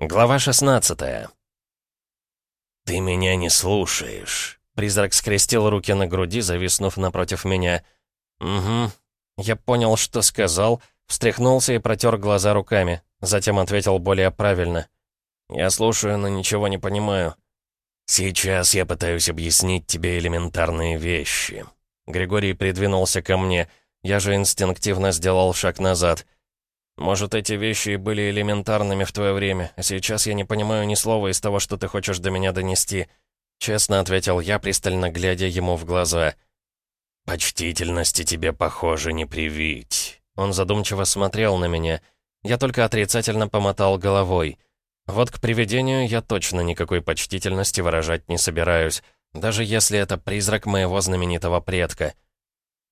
Глава 16 «Ты меня не слушаешь». Призрак скрестил руки на груди, зависнув напротив меня. «Угу». Я понял, что сказал, встряхнулся и протер глаза руками. Затем ответил более правильно. «Я слушаю, но ничего не понимаю». «Сейчас я пытаюсь объяснить тебе элементарные вещи». Григорий придвинулся ко мне. Я же инстинктивно сделал шаг назад. Может, эти вещи и были элементарными в твое время, а сейчас я не понимаю ни слова из того, что ты хочешь до меня донести. Честно ответил я, пристально глядя ему в глаза. «Почтительности тебе, похоже, не привить». Он задумчиво смотрел на меня. Я только отрицательно помотал головой. Вот к привидению я точно никакой почтительности выражать не собираюсь, даже если это призрак моего знаменитого предка.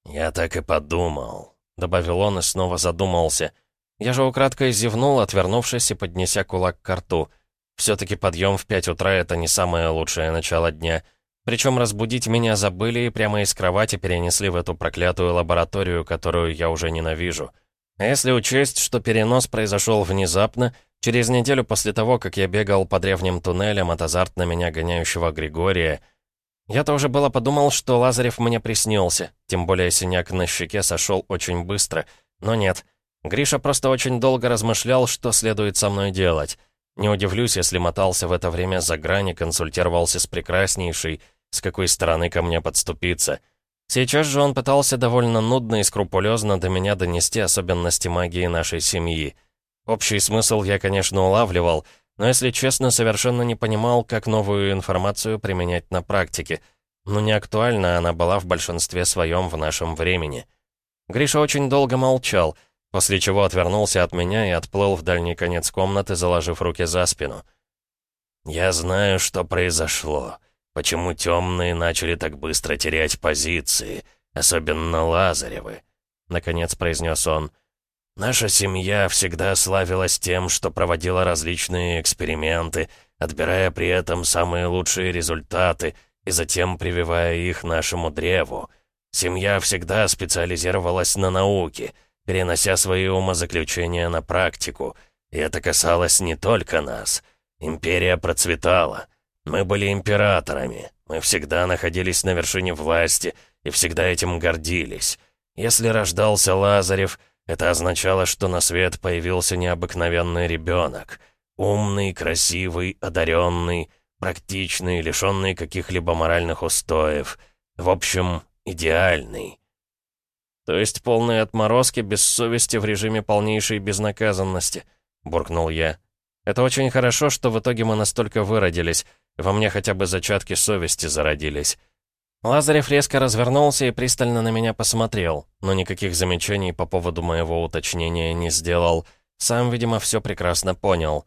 «Я так и подумал», — добавил он и снова задумался — я же украдкой зевнул, отвернувшись и поднеся кулак к рту. Все-таки подъем в пять утра — это не самое лучшее начало дня. Причем разбудить меня забыли и прямо из кровати перенесли в эту проклятую лабораторию, которую я уже ненавижу. А если учесть, что перенос произошел внезапно, через неделю после того, как я бегал по древним туннелям от азартно меня гоняющего Григория, я-то уже было подумал, что Лазарев мне приснился, тем более синяк на щеке сошел очень быстро, но нет — Гриша просто очень долго размышлял, что следует со мной делать. Не удивлюсь, если мотался в это время за грани, консультировался с прекраснейшей, с какой стороны ко мне подступиться. Сейчас же он пытался довольно нудно и скрупулезно до меня донести особенности магии нашей семьи. Общий смысл я, конечно, улавливал, но, если честно, совершенно не понимал, как новую информацию применять на практике. Но не актуальна она была в большинстве своем в нашем времени. Гриша очень долго молчал — после чего отвернулся от меня и отплыл в дальний конец комнаты, заложив руки за спину. «Я знаю, что произошло. Почему темные начали так быстро терять позиции, особенно Лазаревы», — наконец произнес он. «Наша семья всегда славилась тем, что проводила различные эксперименты, отбирая при этом самые лучшие результаты и затем прививая их нашему древу. Семья всегда специализировалась на науке — перенося свои умозаключения на практику. И это касалось не только нас. Империя процветала. Мы были императорами. Мы всегда находились на вершине власти и всегда этим гордились. Если рождался Лазарев, это означало, что на свет появился необыкновенный ребенок. Умный, красивый, одаренный, практичный, лишенный каких-либо моральных устоев. В общем, идеальный. «То есть полные отморозки, без совести в режиме полнейшей безнаказанности», — буркнул я. «Это очень хорошо, что в итоге мы настолько выродились. Во мне хотя бы зачатки совести зародились». Лазарев резко развернулся и пристально на меня посмотрел, но никаких замечаний по поводу моего уточнения не сделал. Сам, видимо, все прекрасно понял.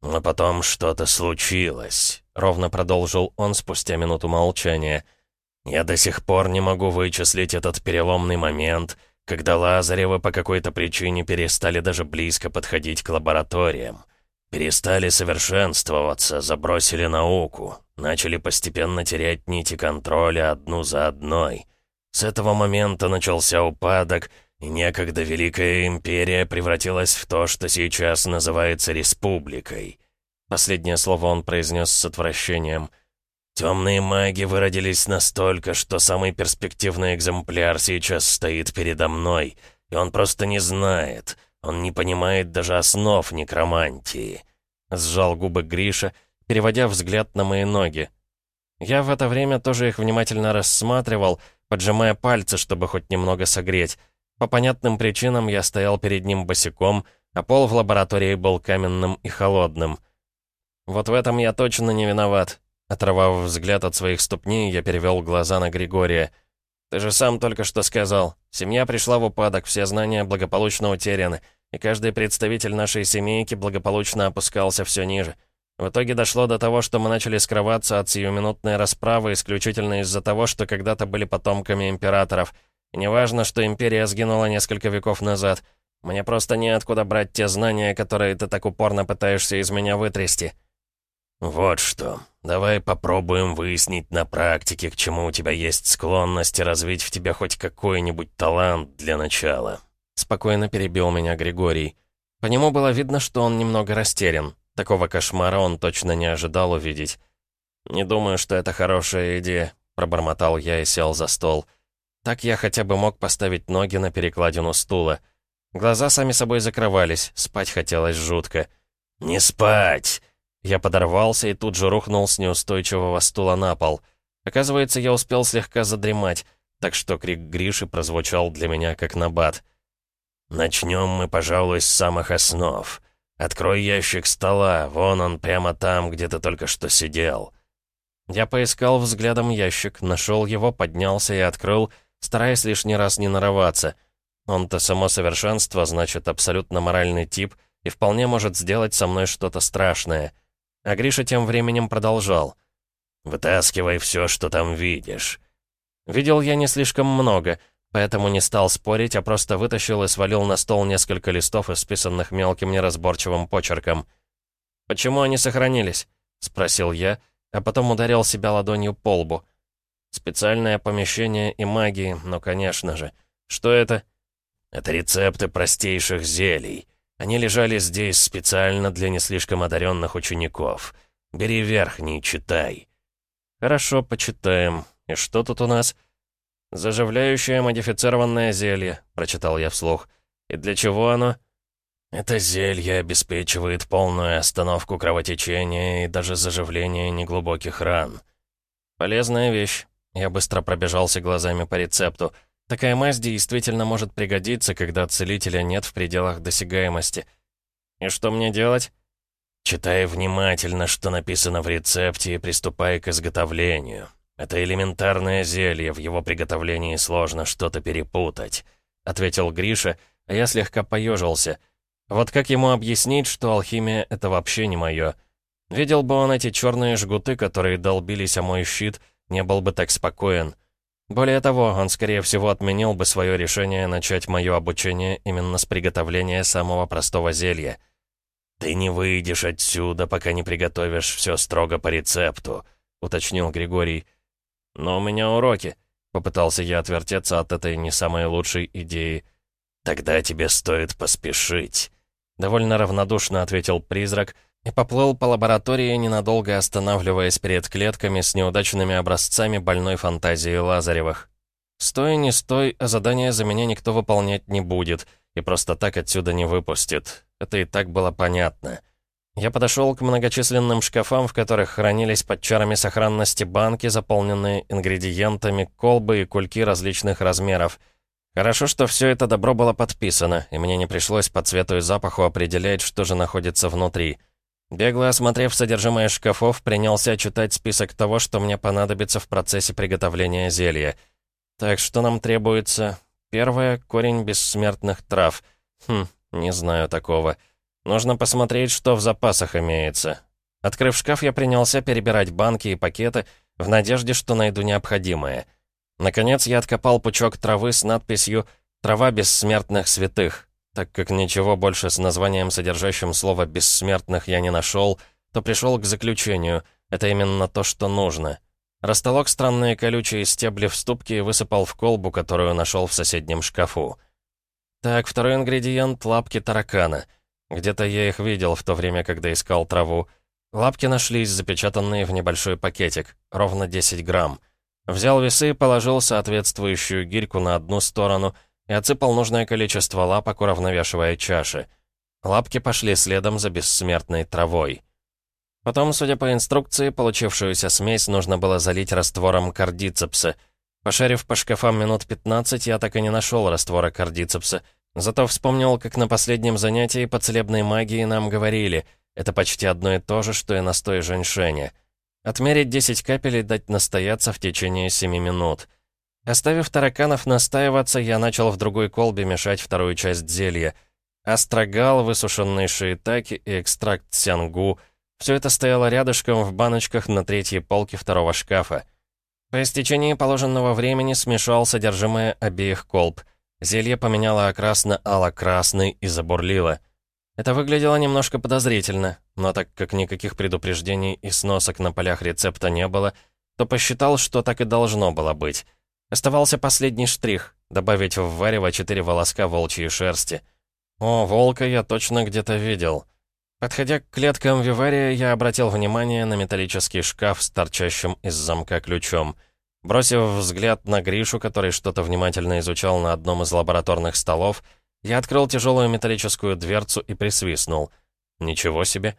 «Но потом что-то случилось», — ровно продолжил он спустя минуту молчания. Я до сих пор не могу вычислить этот переломный момент, когда Лазаревы по какой-то причине перестали даже близко подходить к лабораториям. Перестали совершенствоваться, забросили науку, начали постепенно терять нити контроля одну за одной. С этого момента начался упадок, и некогда Великая Империя превратилась в то, что сейчас называется Республикой. Последнее слово он произнес с отвращением — Темные маги выродились настолько, что самый перспективный экземпляр сейчас стоит передо мной, и он просто не знает, он не понимает даже основ некромантии. Сжал губы Гриша, переводя взгляд на мои ноги. Я в это время тоже их внимательно рассматривал, поджимая пальцы, чтобы хоть немного согреть. По понятным причинам я стоял перед ним босиком, а пол в лаборатории был каменным и холодным. Вот в этом я точно не виноват. Оторвав взгляд от своих ступней, я перевел глаза на Григория. «Ты же сам только что сказал. Семья пришла в упадок, все знания благополучно утеряны, и каждый представитель нашей семейки благополучно опускался все ниже. В итоге дошло до того, что мы начали скрываться от сиюминутной расправы исключительно из-за того, что когда-то были потомками императоров. И неважно, что империя сгинула несколько веков назад. Мне просто неоткуда брать те знания, которые ты так упорно пытаешься из меня вытрясти». «Вот что. Давай попробуем выяснить на практике, к чему у тебя есть склонность и развить в тебе хоть какой-нибудь талант для начала». Спокойно перебил меня Григорий. По нему было видно, что он немного растерян. Такого кошмара он точно не ожидал увидеть. «Не думаю, что это хорошая идея», — пробормотал я и сел за стол. Так я хотя бы мог поставить ноги на перекладину стула. Глаза сами собой закрывались, спать хотелось жутко. «Не спать!» Я подорвался и тут же рухнул с неустойчивого стула на пол. Оказывается, я успел слегка задремать, так что крик Гриши прозвучал для меня как набат. «Начнем мы, пожалуй, с самых основ. Открой ящик стола, вон он прямо там, где ты только что сидел». Я поискал взглядом ящик, нашел его, поднялся и открыл, стараясь лишний раз не нарываться. Он-то само совершенство, значит, абсолютно моральный тип и вполне может сделать со мной что-то страшное. А Гриша тем временем продолжал. «Вытаскивай все, что там видишь». Видел я не слишком много, поэтому не стал спорить, а просто вытащил и свалил на стол несколько листов, исписанных мелким неразборчивым почерком. «Почему они сохранились?» — спросил я, а потом ударил себя ладонью по лбу. «Специальное помещение и магии, ну, конечно же. Что это?» «Это рецепты простейших зелий. Они лежали здесь специально для не слишком одаренных учеников. Бери верхний, читай». «Хорошо, почитаем. И что тут у нас?» «Заживляющее модифицированное зелье», — прочитал я вслух. «И для чего оно?» «Это зелье обеспечивает полную остановку кровотечения и даже заживление неглубоких ран». «Полезная вещь». Я быстро пробежался глазами по рецепту. Такая мазь действительно может пригодиться, когда целителя нет в пределах досягаемости. И что мне делать? Читай внимательно, что написано в рецепте, и приступай к изготовлению. Это элементарное зелье, в его приготовлении сложно что-то перепутать», — ответил Гриша, а я слегка поежился. Вот как ему объяснить, что алхимия — это вообще не мое? Видел бы он эти черные жгуты, которые долбились о мой щит, не был бы так спокоен. Более того, он, скорее всего, отменил бы свое решение начать мое обучение именно с приготовления самого простого зелья. «Ты не выйдешь отсюда, пока не приготовишь все строго по рецепту», — уточнил Григорий. «Но у меня уроки», — попытался я отвертеться от этой не самой лучшей идеи. «Тогда тебе стоит поспешить», — довольно равнодушно ответил призрак, и поплыл по лаборатории, ненадолго останавливаясь перед клетками с неудачными образцами больной фантазии Лазаревых. «Стой, не стой, а задание за меня никто выполнять не будет, и просто так отсюда не выпустит. Это и так было понятно». Я подошел к многочисленным шкафам, в которых хранились под чарами сохранности банки, заполненные ингредиентами, колбы и кульки различных размеров. Хорошо, что все это добро было подписано, и мне не пришлось по цвету и запаху определять, что же находится внутри. Бегло осмотрев содержимое шкафов, принялся читать список того, что мне понадобится в процессе приготовления зелья. Так, что нам требуется? Первое — корень бессмертных трав. Хм, не знаю такого. Нужно посмотреть, что в запасах имеется. Открыв шкаф, я принялся перебирать банки и пакеты в надежде, что найду необходимое. Наконец, я откопал пучок травы с надписью «Трава бессмертных святых». Так как ничего больше с названием, содержащим слово «бессмертных» я не нашел, то пришел к заключению. Это именно то, что нужно. Растолок странные колючие стебли в ступке и высыпал в колбу, которую нашел в соседнем шкафу. Так, второй ингредиент — лапки таракана. Где-то я их видел в то время, когда искал траву. Лапки нашлись, запечатанные в небольшой пакетик, ровно 10 грамм. Взял весы и положил соответствующую гирьку на одну сторону — и отсыпал нужное количество лапок, уравновешивая чаши. Лапки пошли следом за бессмертной травой. Потом, судя по инструкции, получившуюся смесь нужно было залить раствором кардицепса. Пошарив по шкафам минут 15, я так и не нашел раствора кардицепса. Зато вспомнил, как на последнем занятии по целебной магии нам говорили, это почти одно и то же, что и настой женьшеня. Отмерить 10 капель и дать настояться в течение 7 минут — Оставив тараканов настаиваться, я начал в другой колбе мешать вторую часть зелья. Астрагал, высушенные шиитаки и экстракт сянгу — все это стояло рядышком в баночках на третьей полке второго шкафа. По истечении положенного времени смешал содержимое обеих колб. Зелье поменяло окрас на ало-красный и забурлило. Это выглядело немножко подозрительно, но так как никаких предупреждений и сносок на полях рецепта не было, то посчитал, что так и должно было быть. Оставался последний штрих — добавить в варево четыре волоска волчьей шерсти. О, волка я точно где-то видел. Подходя к клеткам вивария, я обратил внимание на металлический шкаф с торчащим из замка ключом. Бросив взгляд на Гришу, который что-то внимательно изучал на одном из лабораторных столов, я открыл тяжелую металлическую дверцу и присвистнул. Ничего себе.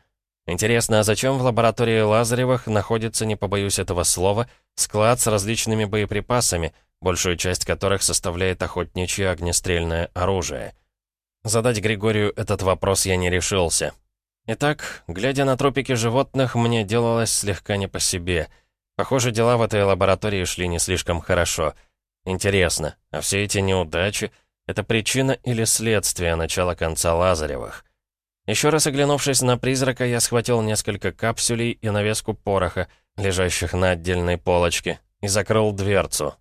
Интересно, а зачем в лаборатории Лазаревых находится, не побоюсь этого слова, склад с различными боеприпасами, большую часть которых составляет охотничье огнестрельное оружие? Задать Григорию этот вопрос я не решился. Итак, глядя на тропики животных, мне делалось слегка не по себе. Похоже, дела в этой лаборатории шли не слишком хорошо. Интересно, а все эти неудачи — это причина или следствие начала-конца Лазаревых? Еще раз оглянувшись на призрака, я схватил несколько капсулей и навеску пороха, лежащих на отдельной полочке, и закрыл дверцу.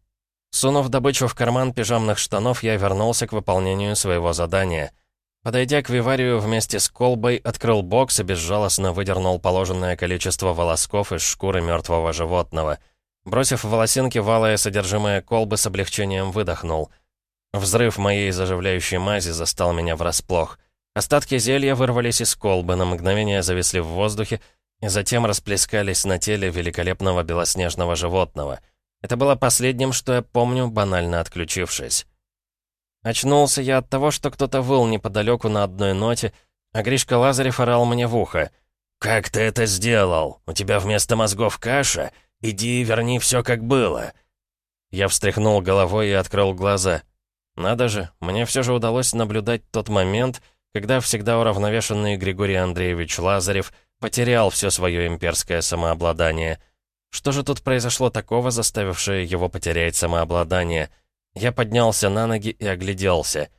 Сунув добычу в карман пижамных штанов, я вернулся к выполнению своего задания. Подойдя к виварию вместе с колбой, открыл бокс и безжалостно выдернул положенное количество волосков из шкуры мертвого животного. Бросив волосинки валое содержимое колбы, с облегчением выдохнул. Взрыв моей заживляющей мази застал меня врасплох. Остатки зелья вырвались из колбы, на мгновение зависли в воздухе и затем расплескались на теле великолепного белоснежного животного. Это было последним, что я помню, банально отключившись. Очнулся я от того, что кто-то выл неподалеку на одной ноте, а Гришка Лазарев орал мне в ухо. «Как ты это сделал? У тебя вместо мозгов каша? Иди и верни все как было!» Я встряхнул головой и открыл глаза. Надо же, мне все же удалось наблюдать тот момент, когда всегда уравновешенный Григорий Андреевич Лазарев потерял все свое имперское самообладание. Что же тут произошло такого, заставившее его потерять самообладание? Я поднялся на ноги и огляделся.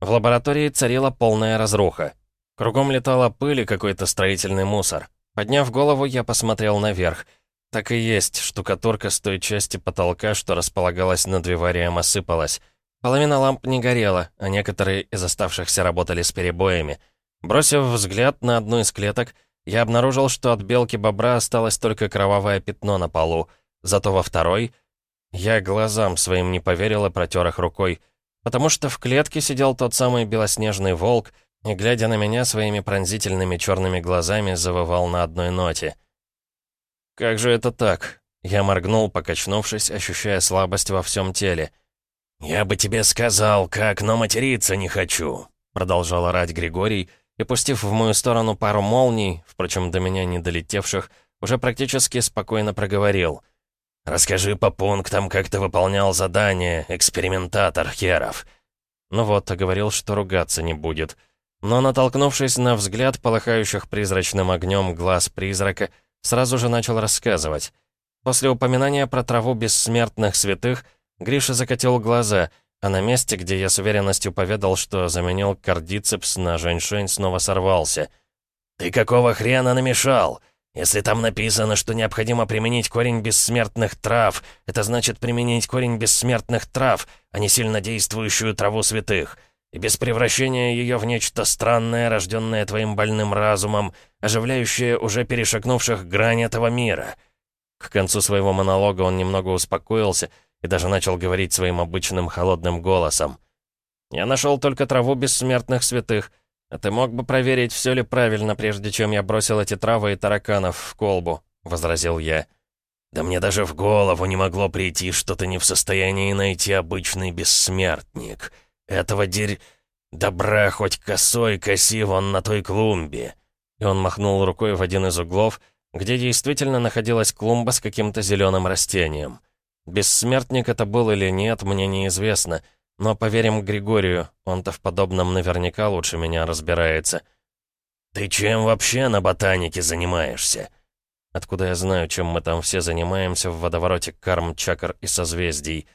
В лаборатории царила полная разруха. Кругом летала пыль и какой-то строительный мусор. Подняв голову, я посмотрел наверх. Так и есть, штукатурка с той части потолка, что располагалась над виварием, осыпалась. Половина ламп не горела, а некоторые из оставшихся работали с перебоями. Бросив взгляд на одну из клеток, я обнаружил, что от белки-бобра осталось только кровавое пятно на полу. Зато во второй... Я глазам своим не поверил и протер их рукой, потому что в клетке сидел тот самый белоснежный волк, и, глядя на меня своими пронзительными черными глазами, завывал на одной ноте. «Как же это так?» Я моргнул, покачнувшись, ощущая слабость во всем теле — «Я бы тебе сказал, как, но материться не хочу», — продолжал орать Григорий, и, пустив в мою сторону пару молний, впрочем, до меня не долетевших, уже практически спокойно проговорил. «Расскажи по пунктам, как ты выполнял задание, экспериментатор херов». Ну вот, говорил, что ругаться не будет. Но, натолкнувшись на взгляд полыхающих призрачным огнем глаз призрака, сразу же начал рассказывать. После упоминания про траву бессмертных святых Гриша закатил глаза, а на месте, где я с уверенностью поведал, что заменил кардицепс на женьшень, снова сорвался. «Ты какого хрена намешал? Если там написано, что необходимо применить корень бессмертных трав, это значит применить корень бессмертных трав, а не сильнодействующую траву святых. И без превращения ее в нечто странное, рожденное твоим больным разумом, оживляющее уже перешагнувших грань этого мира». К концу своего монолога он немного успокоился — и даже начал говорить своим обычным холодным голосом. «Я нашел только траву бессмертных святых, а ты мог бы проверить, все ли правильно, прежде чем я бросил эти травы и тараканов в колбу», — возразил я. «Да мне даже в голову не могло прийти, что ты не в состоянии найти обычный бессмертник. Этого дерь... Добра хоть косой коси вон на той клумбе». И он махнул рукой в один из углов, где действительно находилась клумба с каким-то зеленым растением. Бессмертник это был или нет, мне неизвестно. Но поверим Григорию, он-то в подобном наверняка лучше меня разбирается. «Ты чем вообще на ботанике занимаешься?» Откуда я знаю, чем мы там все занимаемся в водовороте карм, чакр и созвездий?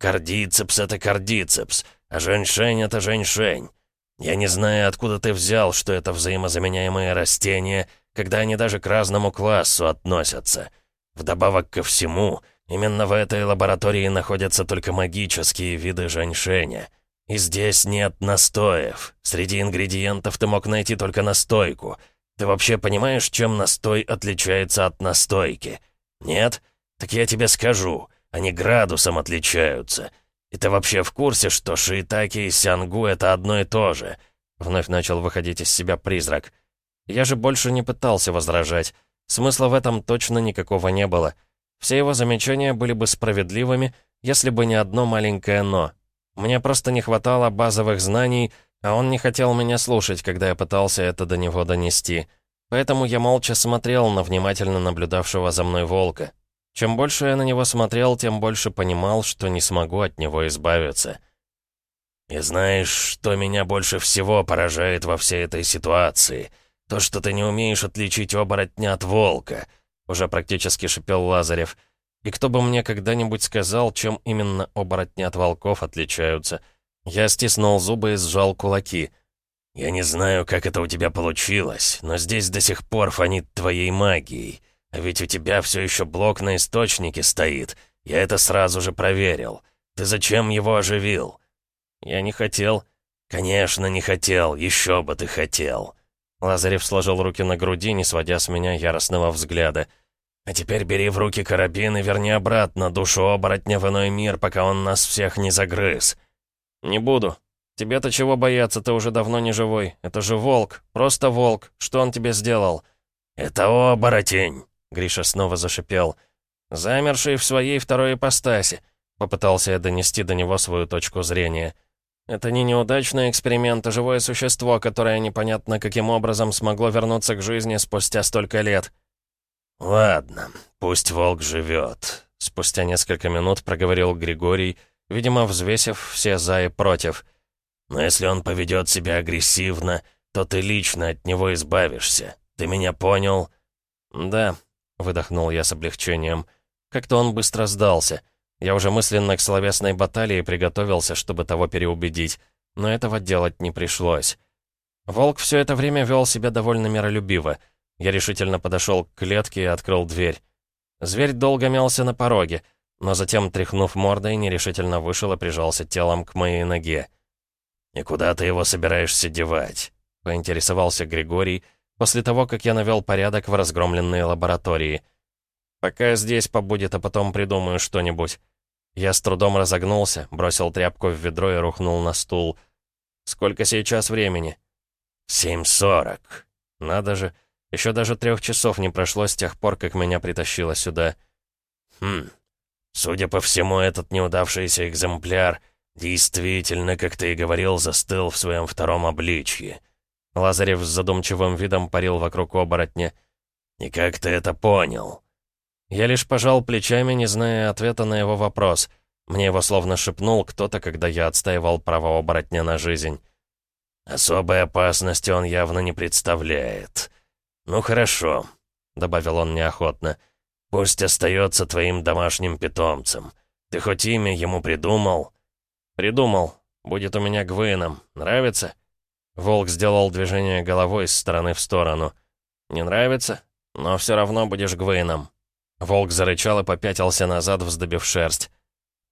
Кардицепс — это кардицепс, а женьшень — это женьшень. Я не знаю, откуда ты взял, что это взаимозаменяемые растения, когда они даже к разному классу относятся. Вдобавок ко всему, Именно в этой лаборатории находятся только магические виды женьшеня. И здесь нет настоев. Среди ингредиентов ты мог найти только настойку. Ты вообще понимаешь, чем настой отличается от настойки? Нет? Так я тебе скажу. Они градусом отличаются. И ты вообще в курсе, что шиитаки и сянгу — это одно и то же?» Вновь начал выходить из себя призрак. Я же больше не пытался возражать. Смысла в этом точно никакого не было. Все его замечания были бы справедливыми, если бы не одно маленькое «но». Мне просто не хватало базовых знаний, а он не хотел меня слушать, когда я пытался это до него донести. Поэтому я молча смотрел на внимательно наблюдавшего за мной волка. Чем больше я на него смотрел, тем больше понимал, что не смогу от него избавиться. «И знаешь, что меня больше всего поражает во всей этой ситуации? То, что ты не умеешь отличить оборотня от волка», — уже практически шипел Лазарев. «И кто бы мне когда-нибудь сказал, чем именно оборотни от волков отличаются?» Я стиснул зубы и сжал кулаки. «Я не знаю, как это у тебя получилось, но здесь до сих пор фонит твоей магией». А ведь у тебя все еще блок на источнике стоит. Я это сразу же проверил. Ты зачем его оживил?» «Я не хотел». «Конечно, не хотел. Еще бы ты хотел». Лазарев сложил руки на груди, не сводя с меня яростного взгляда. «А теперь бери в руки карабин и верни обратно душу оборотня в иной мир, пока он нас всех не загрыз». «Не буду. Тебе-то чего бояться, ты уже давно не живой. Это же волк, просто волк. Что он тебе сделал?» «Это оборотень». Гриша снова зашипел. «Замерший в своей второй ипостаси», — попытался я донести до него свою точку зрения. «Это не неудачный эксперимент, а живое существо, которое непонятно каким образом смогло вернуться к жизни спустя столько лет». «Ладно, пусть волк живет», — спустя несколько минут проговорил Григорий, видимо, взвесив все «за» и «против». «Но если он поведет себя агрессивно, то ты лично от него избавишься. Ты меня понял?» «Да», Выдохнул я с облегчением. Как-то он быстро сдался. Я уже мысленно к словесной баталии приготовился, чтобы того переубедить. Но этого делать не пришлось. Волк все это время вел себя довольно миролюбиво. Я решительно подошел к клетке и открыл дверь. Зверь долго мялся на пороге, но затем, тряхнув мордой, нерешительно вышел и прижался телом к моей ноге. «И куда ты его собираешься девать?» — поинтересовался Григорий, после того, как я навел порядок в разгромленной лаборатории. «Пока здесь побудет, а потом придумаю что-нибудь». Я с трудом разогнулся, бросил тряпку в ведро и рухнул на стул. «Сколько сейчас времени?» «Семь сорок». «Надо же, еще даже трех часов не прошло с тех пор, как меня притащило сюда». «Хм, судя по всему, этот неудавшийся экземпляр действительно, как ты и говорил, застыл в своем втором обличье». Лазарев с задумчивым видом парил вокруг оборотня. «И как ты это понял?» Я лишь пожал плечами, не зная ответа на его вопрос. Мне его словно шепнул кто-то, когда я отстаивал право оборотня на жизнь. «Особой опасности он явно не представляет. Ну хорошо», — добавил он неохотно. «Пусть остается твоим домашним питомцем. Ты хоть имя ему придумал?» «Придумал. Будет у меня Гвеном. Нравится?» Волк сделал движение головой из стороны в сторону. «Не нравится? Но все равно будешь Гвейном». Волк зарычал и попятился назад, вздобив шерсть.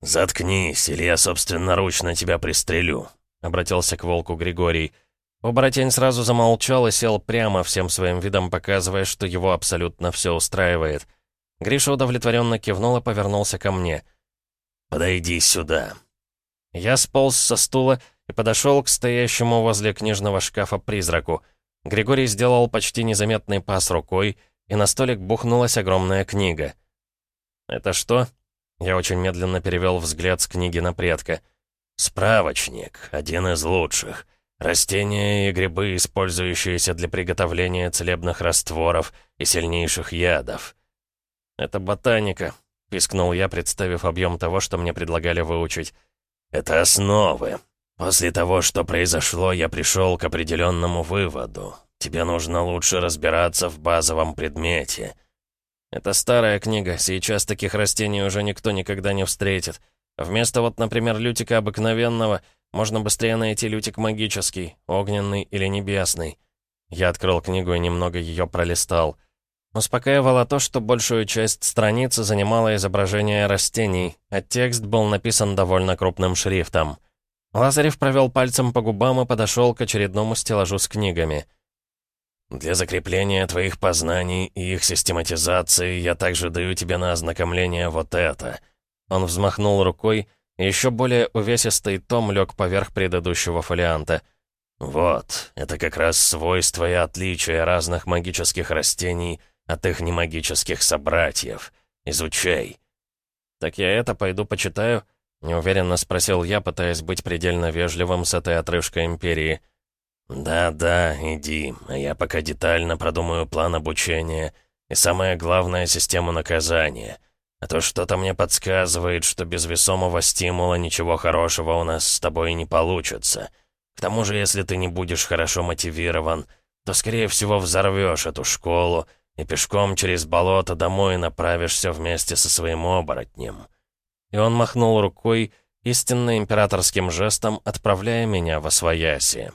«Заткнись, или я собственноручно тебя пристрелю», — обратился к волку Григорий. Оборотень сразу замолчал и сел прямо, всем своим видом показывая, что его абсолютно все устраивает. Гриша удовлетворенно кивнул и повернулся ко мне. «Подойди сюда». Я сполз со стула и подошел к стоящему возле книжного шкафа призраку. Григорий сделал почти незаметный пас рукой, и на столик бухнулась огромная книга. «Это что?» Я очень медленно перевел взгляд с книги на предка. «Справочник, один из лучших. Растения и грибы, использующиеся для приготовления целебных растворов и сильнейших ядов». «Это ботаника», — пискнул я, представив объем того, что мне предлагали выучить. «Это основы. После того, что произошло, я пришел к определенному выводу. Тебе нужно лучше разбираться в базовом предмете. Это старая книга, сейчас таких растений уже никто никогда не встретит. Вместо вот, например, лютика обыкновенного, можно быстрее найти лютик магический, огненный или небесный. Я открыл книгу и немного ее пролистал. Успокаивало то, что большую часть страницы занимало изображение растений, а текст был написан довольно крупным шрифтом — Лазарев провел пальцем по губам и подошел к очередному стеллажу с книгами. «Для закрепления твоих познаний и их систематизации я также даю тебе на ознакомление вот это». Он взмахнул рукой, и еще более увесистый том лег поверх предыдущего фолианта. «Вот, это как раз свойства и отличия разных магических растений от их немагических собратьев. Изучай». «Так я это пойду почитаю?» — неуверенно спросил я, пытаясь быть предельно вежливым с этой отрыжкой Империи. «Да-да, иди, а я пока детально продумаю план обучения и, самое главное, систему наказания. А то что-то мне подсказывает, что без весомого стимула ничего хорошего у нас с тобой не получится. К тому же, если ты не будешь хорошо мотивирован, то, скорее всего, взорвешь эту школу и пешком через болото домой направишься вместе со своим оборотнем». И он махнул рукой, истинно императорским жестом, отправляя меня во свояси.